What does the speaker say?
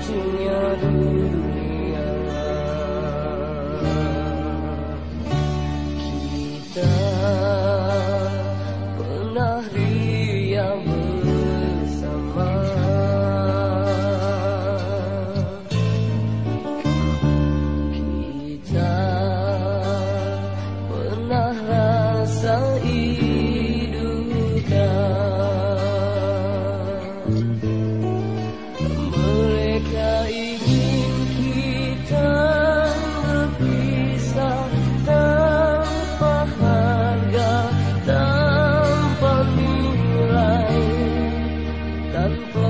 to sepi